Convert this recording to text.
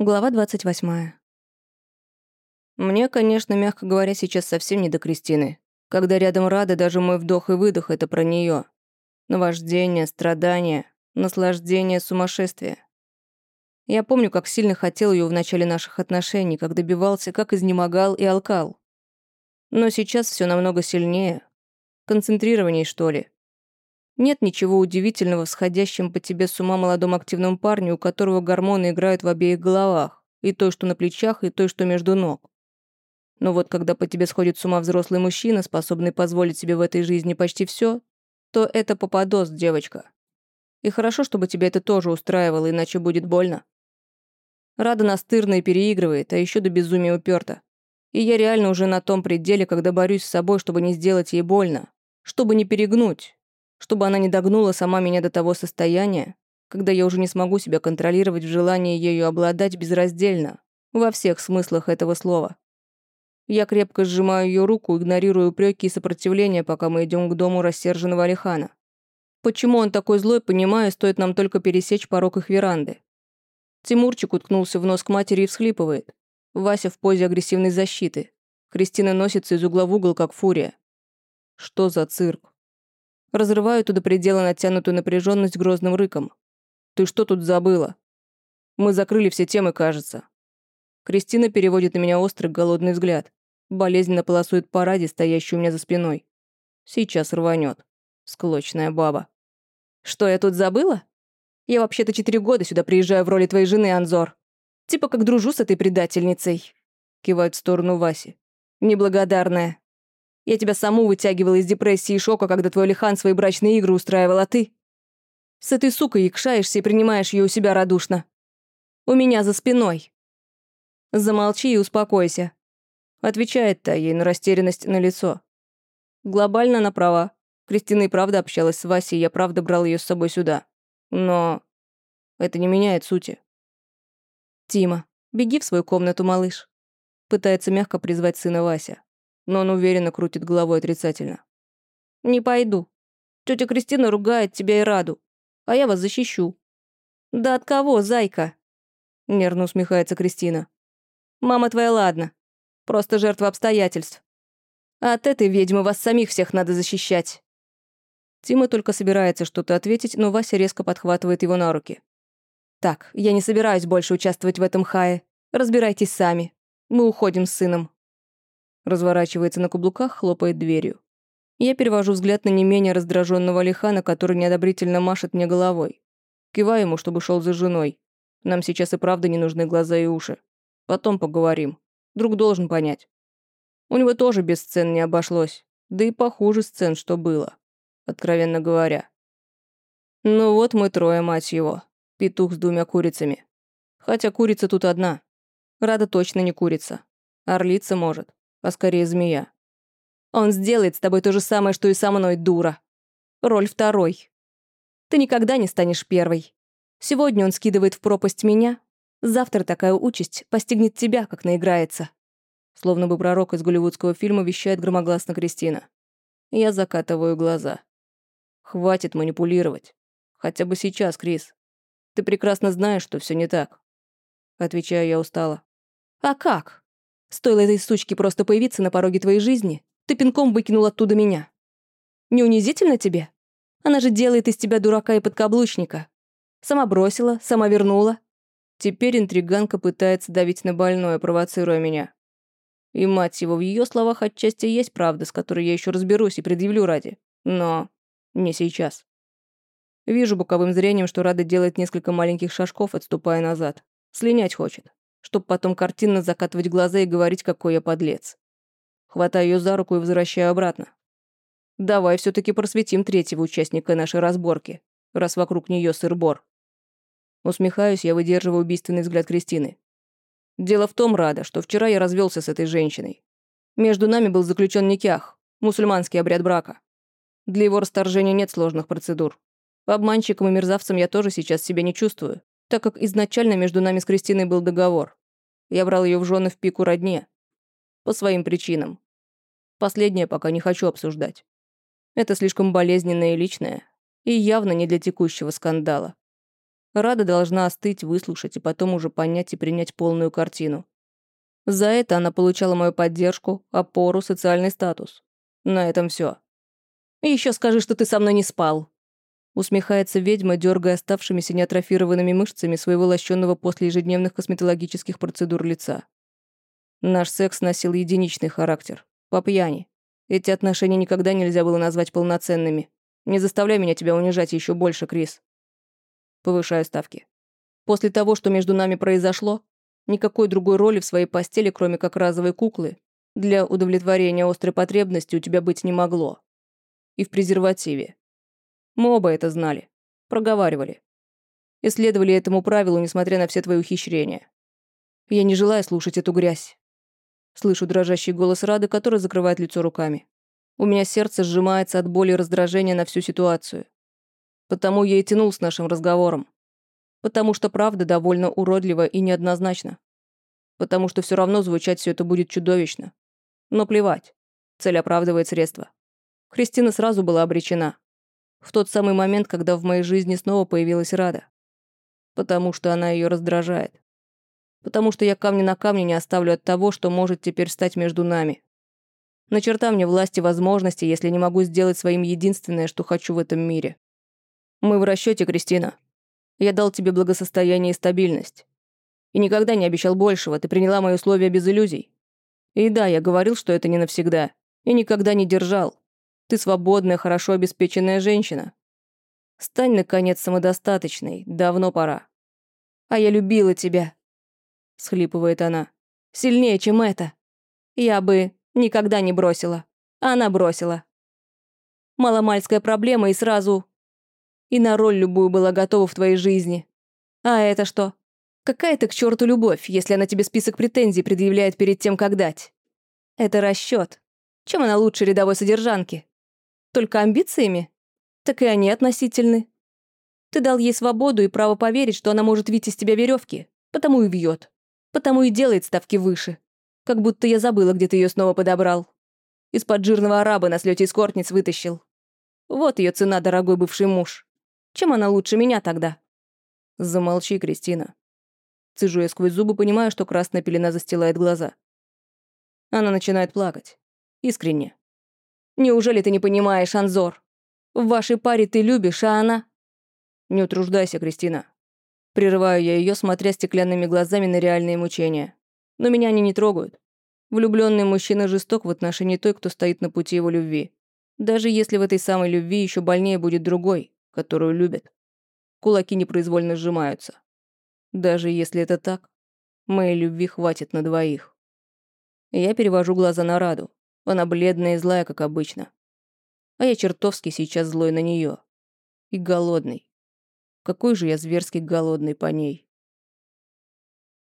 Глава 28. Мне, конечно, мягко говоря, сейчас совсем не до Кристины. Когда рядом Рада, даже мой вдох и выдох — это про нее. Наваждение, страдания, наслаждение, сумасшествие. Я помню, как сильно хотел ее в начале наших отношений, как добивался, как изнемогал и алкал. Но сейчас все намного сильнее. Концентрированней, что ли. Нет ничего удивительного в сходящем по тебе с ума молодом активном парне, у которого гормоны играют в обеих головах, и той, что на плечах, и той, что между ног. Но вот когда по тебе сходит с ума взрослый мужчина, способный позволить себе в этой жизни почти все, то это попадос, девочка. И хорошо, чтобы тебя это тоже устраивало, иначе будет больно. Рада настырно и переигрывает, а еще до безумия уперта. И я реально уже на том пределе, когда борюсь с собой, чтобы не сделать ей больно, чтобы не перегнуть, чтобы она не догнула сама меня до того состояния, когда я уже не смогу себя контролировать в желании ею обладать безраздельно, во всех смыслах этого слова. Я крепко сжимаю ее руку, игнорируя упреки и сопротивление, пока мы идем к дому рассерженного Алихана. Почему он такой злой, понимаю, стоит нам только пересечь порог их веранды. Тимурчик уткнулся в нос к матери и всхлипывает. Вася в позе агрессивной защиты. Кристина носится из угла в угол, как фурия. Что за цирк? Разрываю до предела натянутую напряженность грозным рыком. «Ты что тут забыла? Мы закрыли все темы, кажется». Кристина переводит на меня острый голодный взгляд. Болезненно полосует по стоящую у меня за спиной. Сейчас рванет. Склочная баба. «Что, я тут забыла? Я вообще-то четыре года сюда приезжаю в роли твоей жены, Анзор. Типа как дружу с этой предательницей». Кивает в сторону Васи. «Неблагодарная. Я тебя саму вытягивала из депрессии и шока, когда твой Лихан свои брачные игры устраивал, а ты... С этой сукой якшаешься и принимаешь ее у себя радушно. У меня за спиной. Замолчи и успокойся. Отвечает та ей на растерянность на лицо. Глобально она права. Кристина и правда общалась с Васей, я правда брал ее с собой сюда. Но это не меняет сути. Тима, беги в свою комнату, малыш. Пытается мягко призвать сына Вася но он уверенно крутит головой отрицательно. «Не пойду. Тетя Кристина ругает тебя и Раду, а я вас защищу». «Да от кого, зайка?» Нервно усмехается Кристина. «Мама твоя ладно. Просто жертва обстоятельств. А от этой ведьмы вас самих всех надо защищать». Тима только собирается что-то ответить, но Вася резко подхватывает его на руки. «Так, я не собираюсь больше участвовать в этом хае. Разбирайтесь сами. Мы уходим с сыном». Разворачивается на каблуках, хлопает дверью. Я перевожу взгляд на не менее раздраженного Лихана, который неодобрительно машет мне головой. Киваю ему, чтобы шел за женой. Нам сейчас и правда не нужны глаза и уши. Потом поговорим. Друг должен понять. У него тоже без сцен не обошлось. Да и похуже сцен, что было. Откровенно говоря. Ну вот мы трое, мать его. Петух с двумя курицами. Хотя курица тут одна. Рада точно не курица. Орлица может а скорее змея. Он сделает с тобой то же самое, что и со мной, дура. Роль второй. Ты никогда не станешь первой. Сегодня он скидывает в пропасть меня, завтра такая участь постигнет тебя, как наиграется. Словно бы пророк из голливудского фильма вещает громогласно Кристина. Я закатываю глаза. Хватит манипулировать. Хотя бы сейчас, Крис. Ты прекрасно знаешь, что все не так. Отвечаю я устало. А как? Стоило этой сучке просто появиться на пороге твоей жизни, ты пинком выкинул оттуда меня. Не унизительно тебе? Она же делает из тебя дурака и подкаблучника. Сама бросила, сама вернула. Теперь интриганка пытается давить на больное, провоцируя меня. И, мать его, в ее словах отчасти есть правда, с которой я еще разберусь и предъявлю ради. Но не сейчас. Вижу боковым зрением, что Рада делает несколько маленьких шажков, отступая назад. Слинять хочет чтобы потом картинно закатывать глаза и говорить, какой я подлец. Хватаю ее за руку и возвращаю обратно. Давай все таки просветим третьего участника нашей разборки, раз вокруг нее сыр-бор. Усмехаюсь, я выдерживаю убийственный взгляд Кристины. Дело в том, Рада, что вчера я развелся с этой женщиной. Между нами был заключен никях, мусульманский обряд брака. Для его расторжения нет сложных процедур. Обманщиком и мерзавцем я тоже сейчас себя не чувствую так как изначально между нами с Кристиной был договор. Я брал ее в жены в пику родне. По своим причинам. Последнее пока не хочу обсуждать. Это слишком болезненное и личное, и явно не для текущего скандала. Рада должна остыть, выслушать и потом уже понять и принять полную картину. За это она получала мою поддержку, опору, социальный статус. На этом все. Еще скажи, что ты со мной не спал. Усмехается ведьма, дергая оставшимися неатрофированными мышцами своего лощенного после ежедневных косметологических процедур лица. Наш секс носил единичный характер. По пьяни. Эти отношения никогда нельзя было назвать полноценными. Не заставляй меня тебя унижать еще больше, Крис. Повышаю ставки. После того, что между нами произошло, никакой другой роли в своей постели, кроме как разовой куклы, для удовлетворения острой потребности у тебя быть не могло. И в презервативе. Мы оба это знали. Проговаривали. И следовали этому правилу, несмотря на все твои ухищрения. Я не желаю слушать эту грязь. Слышу дрожащий голос Рады, который закрывает лицо руками. У меня сердце сжимается от боли и раздражения на всю ситуацию. Потому я и тянул с нашим разговором. Потому что правда довольно уродлива и неоднозначна. Потому что все равно звучать все это будет чудовищно. Но плевать. Цель оправдывает средства. Кристина сразу была обречена. В тот самый момент, когда в моей жизни снова появилась Рада. Потому что она ее раздражает. Потому что я камни на камне не оставлю от того, что может теперь стать между нами. На черта мне власти возможности, если не могу сделать своим единственное, что хочу в этом мире. Мы в расчете, Кристина. Я дал тебе благосостояние и стабильность. И никогда не обещал большего, ты приняла мои условия без иллюзий. И да, я говорил, что это не навсегда. И никогда не держал. Ты свободная, хорошо обеспеченная женщина. Стань, наконец, самодостаточной. Давно пора. А я любила тебя. Схлипывает она. Сильнее, чем это. Я бы никогда не бросила. А она бросила. Маломальская проблема и сразу и на роль любую была готова в твоей жизни. А это что? Какая ты к черту любовь, если она тебе список претензий предъявляет перед тем, как дать? Это расчет. Чем она лучше рядовой содержанки? Только амбициями? Так и они относительны. Ты дал ей свободу и право поверить, что она может видеть из тебя веревки, потому и вьет, потому и делает ставки выше. Как будто я забыла, где ты ее снова подобрал. Из-под жирного араба на слете эскортниц вытащил. Вот ее цена, дорогой бывший муж. Чем она лучше меня тогда?» «Замолчи, Кристина». Цежу я сквозь зубы, понимаю, что красная пелена застилает глаза. Она начинает плакать. Искренне. «Неужели ты не понимаешь, Анзор? В вашей паре ты любишь, а она...» «Не утруждайся, Кристина». Прерываю я ее, смотря стеклянными глазами на реальные мучения. Но меня они не трогают. Влюбленный мужчина жесток в отношении той, кто стоит на пути его любви. Даже если в этой самой любви еще больнее будет другой, которую любят. Кулаки непроизвольно сжимаются. Даже если это так, моей любви хватит на двоих. Я перевожу глаза на Раду. Она бледная и злая, как обычно. А я чертовски сейчас злой на нее. И голодный. Какой же я зверски голодный по ней.